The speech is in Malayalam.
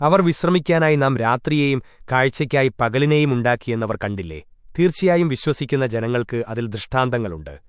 അവർ വിശ്രമിക്കാനായി നാം രാത്രിയെയും കാഴ്ചയ്ക്കായി പകലിനെയും ഉണ്ടാക്കിയെന്നവർ കണ്ടില്ലേ? തീർച്ചയായും വിശ്വസിക്കുന്ന ജനങ്ങൾക്ക് അതിൽ ദൃഷ്ടാന്തങ്ങളുണ്ട്.